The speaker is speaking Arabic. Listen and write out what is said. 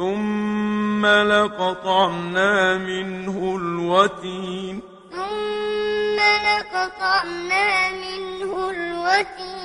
ثم لقطعنا منه الوتين ثم لقطعنا منه الوتين